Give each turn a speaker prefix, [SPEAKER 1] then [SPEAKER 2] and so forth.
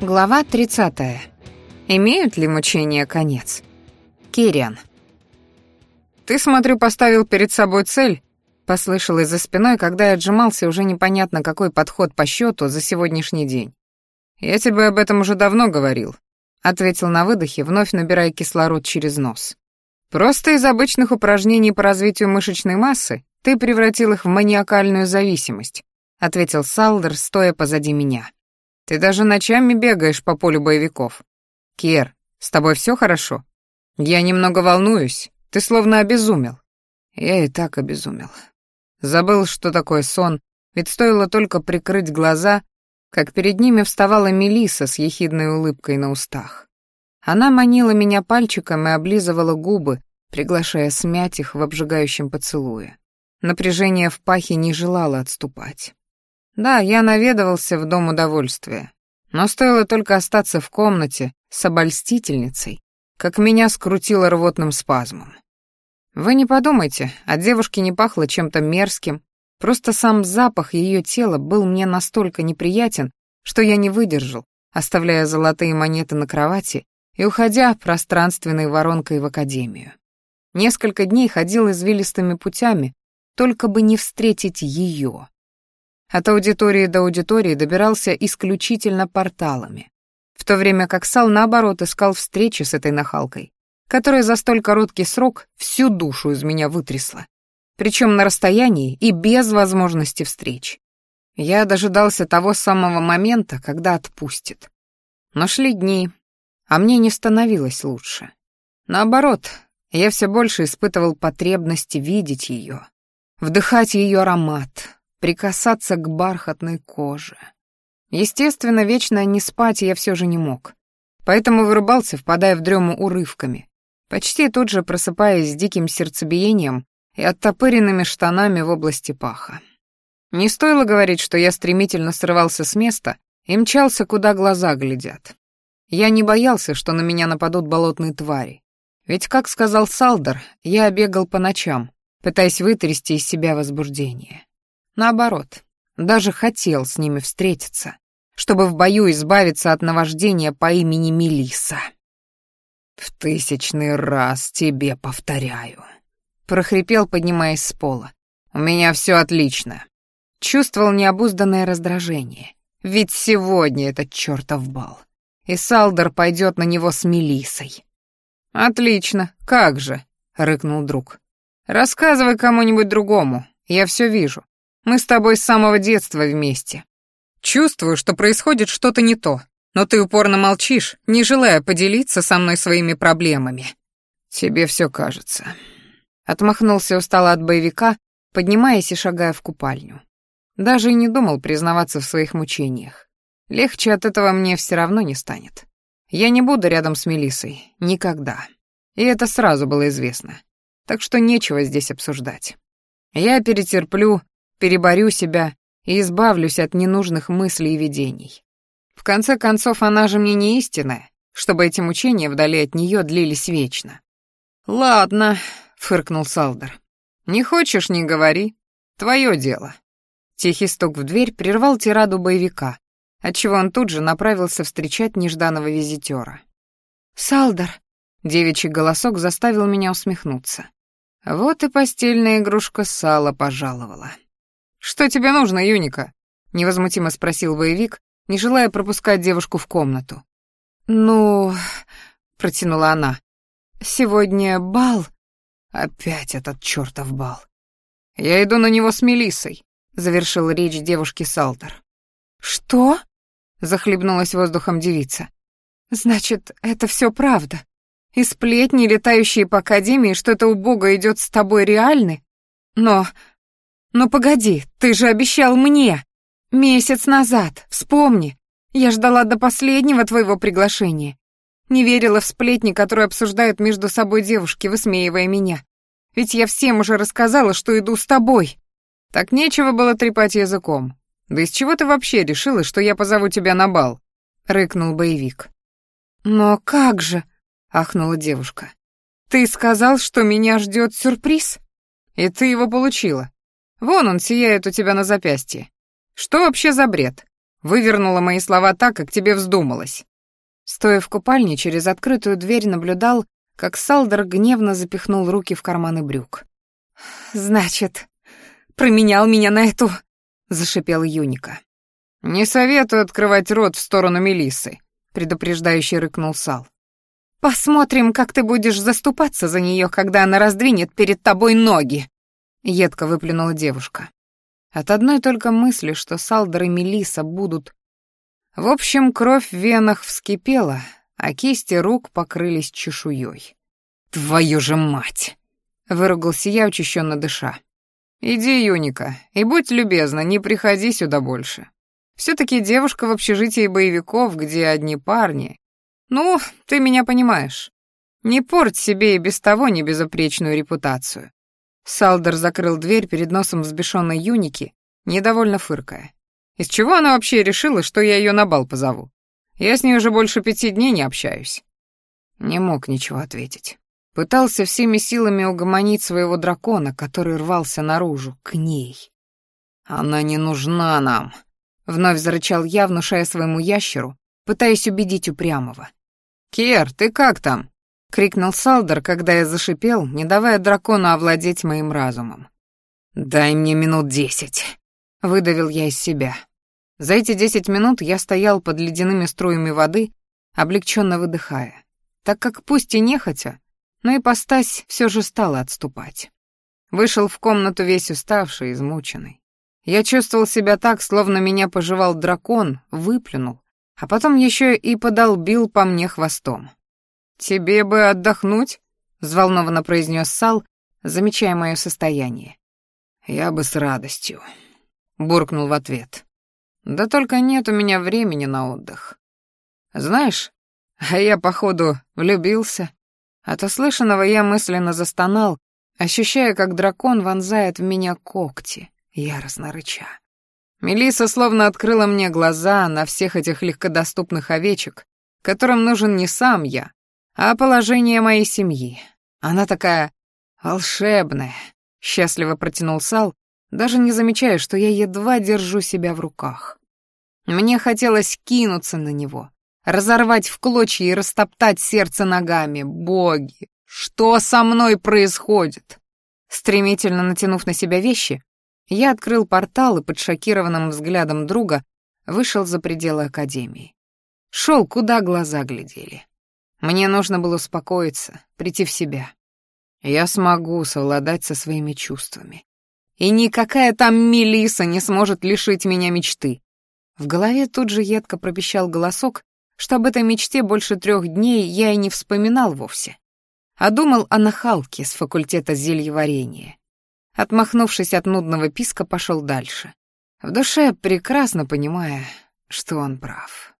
[SPEAKER 1] Глава 30. Имеют ли мучения конец? Кириан. «Ты, смотрю, поставил перед собой цель», — Послышал из-за спиной, когда я отжимался уже непонятно какой подход по счету за сегодняшний день. «Я тебе об этом уже давно говорил», — ответил на выдохе, вновь набирая кислород через нос. «Просто из обычных упражнений по развитию мышечной массы ты превратил их в маниакальную зависимость», — ответил Салдер, стоя позади меня. Ты даже ночами бегаешь по полю боевиков. Кир, с тобой все хорошо? Я немного волнуюсь, ты словно обезумел. Я и так обезумел. Забыл, что такое сон, ведь стоило только прикрыть глаза, как перед ними вставала Мелиса с ехидной улыбкой на устах. Она манила меня пальчиком и облизывала губы, приглашая смять их в обжигающем поцелуе. Напряжение в пахе не желало отступать. Да, я наведывался в дом удовольствия. Но стоило только остаться в комнате с обольстительницей, как меня скрутило рвотным спазмом. Вы не подумайте, от девушки не пахло чем-то мерзким, просто сам запах ее тела был мне настолько неприятен, что я не выдержал, оставляя золотые монеты на кровати и уходя пространственной воронкой в академию. Несколько дней ходил извилистыми путями, только бы не встретить ее. От аудитории до аудитории добирался исключительно порталами. В то время как Сал, наоборот, искал встречи с этой нахалкой, которая за столь короткий срок всю душу из меня вытрясла. Причем на расстоянии и без возможности встреч. Я дожидался того самого момента, когда отпустит. Но шли дни, а мне не становилось лучше. Наоборот, я все больше испытывал потребность видеть ее, вдыхать ее аромат, прикасаться к бархатной коже. Естественно, вечно не спать я все же не мог. Поэтому вырубался, впадая в дрему урывками. Почти тут же просыпаясь с диким сердцебиением и оттопыренными штанами в области паха. Не стоило говорить, что я стремительно срывался с места и мчался, куда глаза глядят. Я не боялся, что на меня нападут болотные твари. Ведь, как сказал Салдер, я бегал по ночам, пытаясь вытрясти из себя возбуждение. Наоборот, даже хотел с ними встретиться, чтобы в бою избавиться от наваждения по имени Мелиса. «В тысячный раз тебе повторяю», — прохрипел, поднимаясь с пола. «У меня все отлично». Чувствовал необузданное раздражение. Ведь сегодня этот чертов бал. И Салдер пойдет на него с Мелисой. «Отлично, как же», — рыкнул друг. «Рассказывай кому-нибудь другому, я все вижу. Мы с тобой с самого детства вместе. Чувствую, что происходит что-то не то, но ты упорно молчишь, не желая поделиться со мной своими проблемами. Тебе все кажется. Отмахнулся устало от боевика, поднимаясь и шагая в купальню. Даже и не думал признаваться в своих мучениях. Легче от этого мне все равно не станет. Я не буду рядом с Мелисой. Никогда. И это сразу было известно. Так что нечего здесь обсуждать. Я перетерплю переборю себя и избавлюсь от ненужных мыслей и видений. В конце концов, она же мне не истинная, чтобы эти мучения вдали от нее длились вечно. «Ладно», — фыркнул Салдер. «Не хочешь — не говори. Твое дело». Тихий стук в дверь прервал тираду боевика, отчего он тут же направился встречать нежданного визитера. «Салдер!» — девичий голосок заставил меня усмехнуться. Вот и постельная игрушка сала пожаловала. «Что тебе нужно, Юника?» — невозмутимо спросил боевик, не желая пропускать девушку в комнату. «Ну...» — протянула она. «Сегодня бал...» «Опять этот чертов бал!» «Я иду на него с Мелиссой», — завершил речь девушки Салтер. «Что?» — захлебнулась воздухом девица. «Значит, это все правда. И сплетни, летающие по Академии, что эта убога идет с тобой реальны? Но ну погоди, ты же обещал мне! Месяц назад, вспомни! Я ждала до последнего твоего приглашения. Не верила в сплетни, которые обсуждают между собой девушки, высмеивая меня. Ведь я всем уже рассказала, что иду с тобой. Так нечего было трепать языком. Да из чего ты вообще решила, что я позову тебя на бал? рыкнул боевик. Но как же, ахнула девушка. Ты сказал, что меня ждет сюрприз, и ты его получила. Вон он сияет у тебя на запястье. Что вообще за бред? Вывернула мои слова так, как тебе вздумалось. Стоя в купальне, через открытую дверь наблюдал, как Салдер гневно запихнул руки в карманы брюк. «Значит, променял меня на эту...» — зашипел Юника. «Не советую открывать рот в сторону Мелисы», — предупреждающе рыкнул Сал. «Посмотрим, как ты будешь заступаться за нее, когда она раздвинет перед тобой ноги», едко выплюнула девушка. От одной только мысли, что Салдер и Мелиса будут... В общем, кровь в венах вскипела, а кисти рук покрылись чешуей. «Твою же мать!» — выругался я, учащенно дыша. «Иди, Юника, и будь любезна, не приходи сюда больше. все таки девушка в общежитии боевиков, где одни парни. Ну, ты меня понимаешь. Не порть себе и без того небезопречную репутацию. Салдер закрыл дверь перед носом взбешенной Юники, недовольно фыркая. «Из чего она вообще решила, что я ее на бал позову? Я с ней уже больше пяти дней не общаюсь». Не мог ничего ответить. Пытался всеми силами угомонить своего дракона, который рвался наружу, к ней. «Она не нужна нам», — вновь зарычал я, внушая своему ящеру, пытаясь убедить упрямого. «Кер, ты как там?» крикнул Салдер, когда я зашипел, не давая дракону овладеть моим разумом. «Дай мне минут десять», — выдавил я из себя. За эти десять минут я стоял под ледяными струями воды, облегченно выдыхая, так как пусть и нехотя, но ипостась все же стала отступать. Вышел в комнату весь уставший, измученный. Я чувствовал себя так, словно меня пожевал дракон, выплюнул, а потом еще и подолбил по мне хвостом. «Тебе бы отдохнуть», — взволнованно произнес Сал, замечая моё состояние. «Я бы с радостью», — буркнул в ответ. «Да только нет у меня времени на отдых. Знаешь, а я, походу, влюбился. От услышанного я мысленно застонал, ощущая, как дракон вонзает в меня когти, яростно рыча. Мелиса словно открыла мне глаза на всех этих легкодоступных овечек, которым нужен не сам я, а положение моей семьи. Она такая волшебная», — счастливо протянул Сал, даже не замечая, что я едва держу себя в руках. Мне хотелось кинуться на него, разорвать в клочья и растоптать сердце ногами. Боги, что со мной происходит? Стремительно натянув на себя вещи, я открыл портал и под шокированным взглядом друга вышел за пределы Академии. Шел, куда глаза глядели. Мне нужно было успокоиться, прийти в себя. Я смогу совладать со своими чувствами. И никакая там Мелиса не сможет лишить меня мечты. В голове тут же едко пропищал голосок, что об этой мечте больше трех дней я и не вспоминал вовсе. А думал о нахалке с факультета зельеварения. Отмахнувшись от нудного писка, пошел дальше. В душе прекрасно понимая, что он прав.